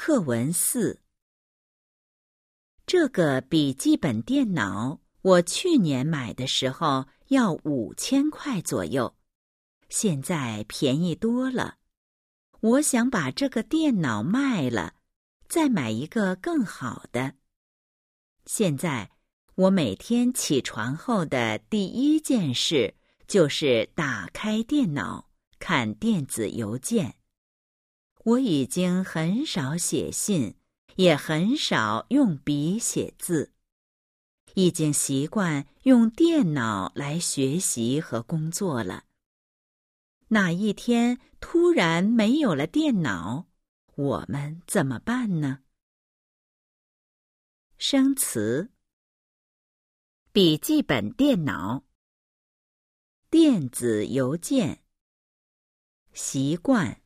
课文四。这个笔记本电脑，我去年买的时候要五千块左右，现在便宜多了。我想把这个电脑卖了，再买一个更好的。现在我每天起床后的第一件事就是打开电脑看电子邮件。我已经很少写信，也很少用笔写字，已经习惯用电脑来学习和工作了。哪一天突然没有了电脑，我们怎么办呢？生词：笔记本电脑、电子邮件、习惯。